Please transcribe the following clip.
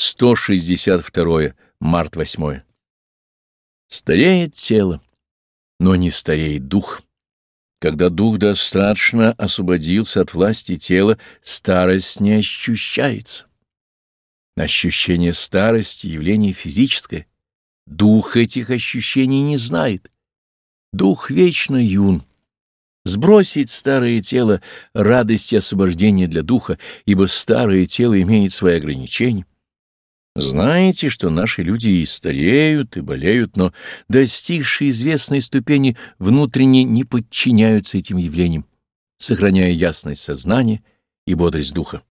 162. Март 8. Стареет тело, но не стареет дух. Когда дух достаточно освободился от власти тела, старость не ощущается. Ощущение старости — явление физическое. Дух этих ощущений не знает. Дух вечно юн. Сбросить старое тело — радость и освобождение для духа, ибо старое тело имеет свои ограничения. Знаете, что наши люди и стареют, и болеют, но, достигшие известной ступени, внутренне не подчиняются этим явлениям, сохраняя ясность сознания и бодрость духа.